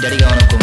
Daddy gonna go.